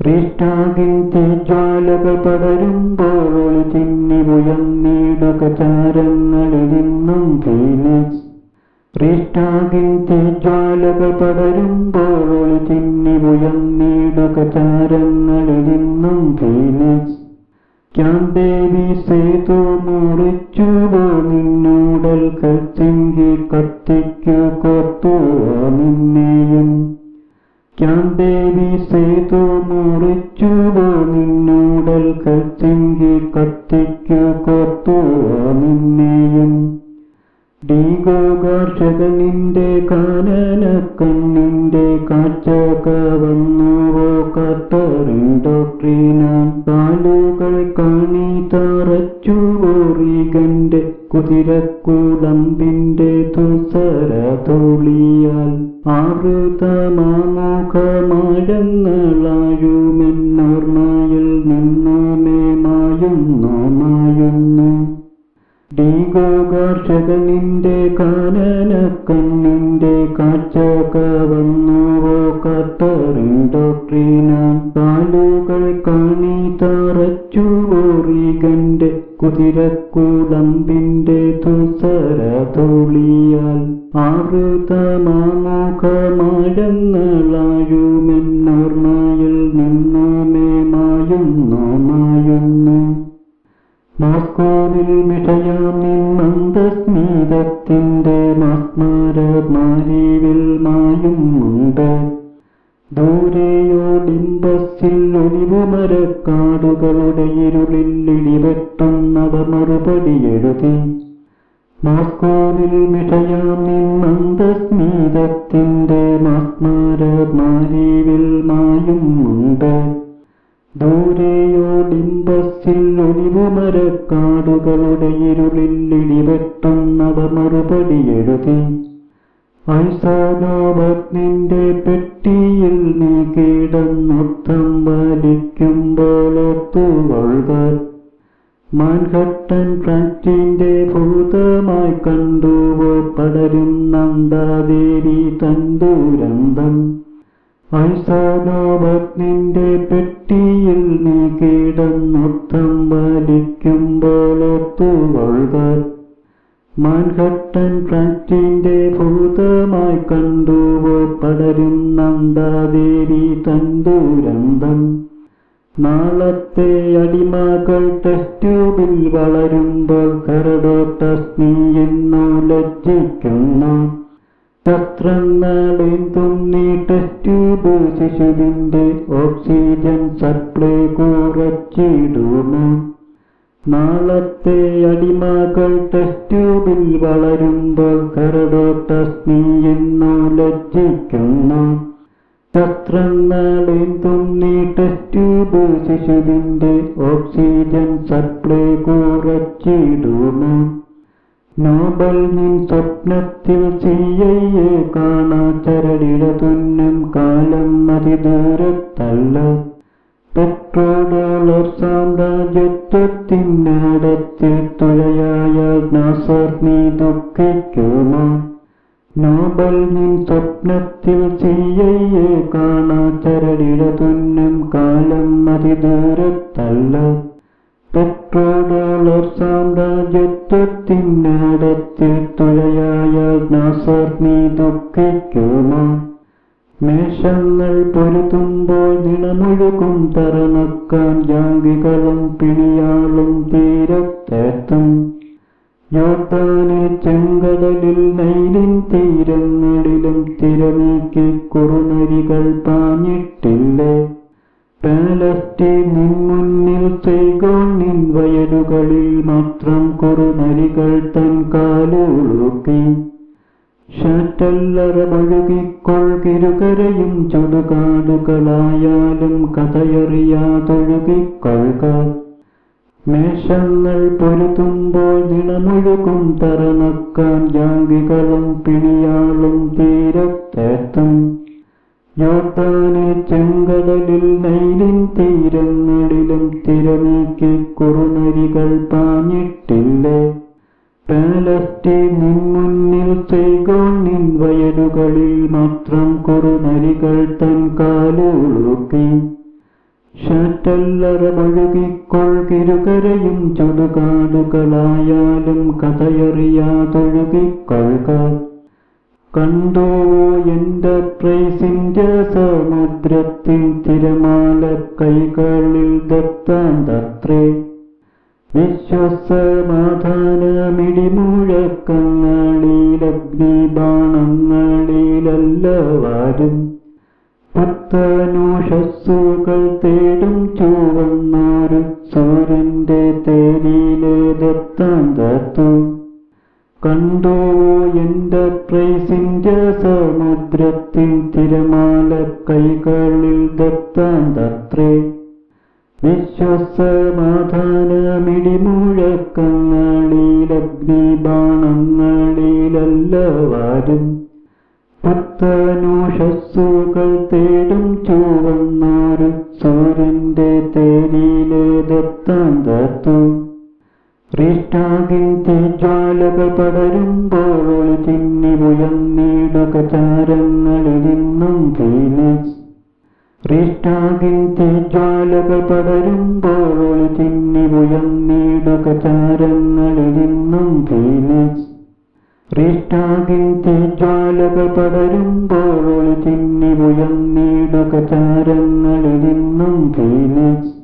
റിഷ്ടാകിൻ തീജ്വാലകൾ പടരുമ്പോൾ ഒളി തിന്നി ഉയർന്നിടുക ചാരങ്ങളിൽ നിന്നും ഫീനിക്സ് റിഷ്ടാകിൻ തീജ്വാലകൾ പടരുമ്പോൾ ഒളി തിന്നി ഉയർന്നിടുക ചാരങ്ങളിൽ നിന്നും ഫീനിക്സ് ക്യാന്തേവി സേതു മുറിച്ചുവോ നിന്നൂടൽ കത്തിങ്കി കത്തിക്കു കൊത്തുവോ നിന്നെയും ക്യാന്തേവി സേതു മുറിച്ചുവോ നിന്നൂടൽ കച്ചെങ്കിൽ കത്തിക്കു കൊത്തുവോ നിന്നെയും. ഡീഗോകാർഷകനിന്റെ കാനനക്കണ്ണിന്റെ കാഴ്ചക വന്നുവോ കാത്തറിൻ ഡോക്ട്രീന കാലുകൾ കാണി തറച്ചുവോ റീഗന്റെ കുതിരക്കുളമ്പിന്റെ തുസര തോളിയാൽ ആറുതമാമുഖമാഴങ്ങളായുമെന്നോർമ്മയിൽ നിന്നാമേ മായുന്നു മായുന്നു. ഡീഗോകാർഷകനിന്റെ കാനനക്കണ്ണിന്റെ കാഴ്ചക വന്നുവോ കാത്തറിൻ കാലുകൾ കാണി തറച്ചു റീഗന്റെ കുതിരക്കുളമ്പിന്റെ തുസര തോളിയാൽ ആറുതമാമുഖമാഴങ്ങളായുമെന്നോർമ്മയിൽ നിന്നാമേ മായുന്നു മായുന്നു. മാസ്കോവിൽ മിഠയാം നിന്മന്ദസ്മീതത്തിന്റെ ദൂരെയോ ഡിംബസിൽ ദൂരെയോടിമ്പസിൽ ഒലിവുമരക്കാടുകളുടെ ഇരുളിൽ ഇടിവെട്ടുന്നവ മറുപടി എഴുതി. മാസ്കോവിൽ മിഠയാം നിന്മന്ദസ്മീതത്തിന്റെ മാസ്മാരമാരിവിൽ മായുമുണ്ട് ദൂരെയോടിമ്പസിൽ ഒലിവുമരക്കാടുകളുടെ ഇരുളിൽ ഇടിവെട്ടുന്നവ മറുപടി എഴുതി. ഐസോനോവഗ്നിന്റെ പെട്ടിയിൽ നീ കിടന്നൊത്തം വലിക്കുമ്പോൾ ഒത്തുകൊള്ളുക മാൻഹട്ടൻ ഫ്രാക്റ്റിന്റെ ഭൂതമായി കണ്ടു പടരും നന്ദാദേവി തന്തൂരന്തം ദുരന്തം. ഐസോനോവഗ്നിന്റെ പെട്ടിയിൽ നീ കിടന്നൊത്തം വലിക്കുമ്പോൾ ഒത്തുകൊള്ളുക മാൻഹട്ടൻ ഫ്രാക്റ്റിന്റെ ഭൂതമായി കണ്ടു പടരും നന്ദാദേവി തൻ ദുരന്തം. നാളത്തെ അടിമകൾ ടെസ്റ്റ്യൂബിൽ വളരുമ്പോൾ കരടോട്ടസ്മി എന്നോ ലജ്ജിക്കുന്നു ശസ്ത്രങ്ങളെന്തും നീ ടെസ്റ്റ്യൂബ് ശിശുവിന്റെ ഓക്സിജൻ സപ്ലൈ കുറച്ചിടുമോ നാളത്തെ അടിമകൾ ടെസ്റ്റ്യൂബിൽ വളരുമ്പോൾ കരടോട്ടസ്മി എന്നോ ലജ്ജിക്കുന്നു ശസ്ത്രങ്ങളെന്തും നീ ടെസ്റ്റ്യൂബ് ശിശുവിന്റെ ഓക്സിജൻ സപ്ലൈ കുറച്ചിടുന്നു. നോബൽ നിൻ സ്വപ്നത്തിൽ ചെയ്യേ കാണാ ചരടിട തുന്നം കാലം അതിദൂരത്തല്ല. പെട്രോഡോളർ സാമ്രാജ്യത്വത്തിനടത്തിൽ തുഴയായ നാസർ നീ ദുഃഖിക്കുമോ? നോബൽ നിൻ സ്വപ്നത്തിൽ ചെയ്യേ കാണാ ചരടിട തുന്നം കാലം അതിദൂരത്തല്ല. പെട്രോഡോളർ സാമ്രാജ്യത്വത്തിനടത്തിൽ തുഴയായ നാസർ നീ ദുഃഖിക്കുമോ? മേഷങ്ങൾ പൊരുതുമ്പോൾ നിണമൊഴുകും തറനക്കാൻ ജാങ്കികളും പിണിയാളും തീരത്തെത്തും. യോർദാനിൽ ചെങ്കടലിൽ നൈലിൻ തീരങ്ങളിലും തിരനീക്കി കുറുനരികൾ പാഞ്ഞിട്ടില്ലേ? പാലസ്റ്റീൻ മുന്നിൽ ചെയ്കോണിൻ വയലുകളിൽ മാത്രം കുറുനരികൾ തൻ കാലുളുക്കി ഷാറ്റല്ലറ ഒഴുകിക്കൊൾകിരുകരയും ചുടുകാടുകളായാലും കഥയറിയാതൊഴുകിക്കൊള്ളുക മേഷങ്ങൾ പൊരുത്തുമ്പോൾ നിണമൊഴുകും തറനക്കാൻ ജാങ്കികളും പിണിയാളും തീരത്തേത്തും യോത്താനെ ചെങ്കടലിൽ നൈലിൻ തീരങ്ങളിലും തിരനീക്കി കുറുനരികൾ പാഞ്ഞിട്ടില്ലേ? പാലസ്റ്റീൻ മുന്നിൽ നിൻ വയലുകളിൽ മാത്രം കുറുനരികൾ തൻ കാലുളുക്കി. ഷാറ്റല്ലറ ചുടുകാടുകളായാലും കഥയറിയാതൊഴുകിക്കൊഴുക കണ്ടോ എന്റെ പ്രൈസിന്റെ സമുദ്രത്തിൻ തിരമാല കൈകളിൽ ദത്താന്തത്രേ. വിശ്വസമാധാനമിടിമുഴക്കങ്ങളിലഗ്നിബാണങ്ങളിലെല്ലാവരും. പുത്തനോഷസ്സുകൾ തേടും ചുവന്നൊരു സൂര്യന്റെ തേരിലെ കണ്ടോ കണ്ടുവോ എന്റർപ്രൈസിന്റെ സമുദ്രത്തിൻ തിരമാല കൈകളിൽ ദത്താന്തത്രേ. പുത്തനോഷസ്സുകൾ തേടും ചുവന്നൊരു സൂര്യന്റെ തേരിലെ ദത്താന്തത്തു റീഷ്ടാകിൻ തീജ്വാലകൾ പടരുമ്പോൾ ചിന്നി ഉയർന്നിടുക ചാരങ്ങളിലിന്നും ഫീനിക്സ് റീഷ്ടാകിൻ തീജ്വാലകൾ പടരുമ്പോൾ ചിന്നി ഉയർന്നിടുക ഫീനിക്സ് റീഷ്ടാകിൻ ജ്വാലക പടരുമ്പോൾ ഒളി ചിന്നി ഉയർന്നിടുക ചാരങ്ങളിലിന്നും ഫീനിക്സ്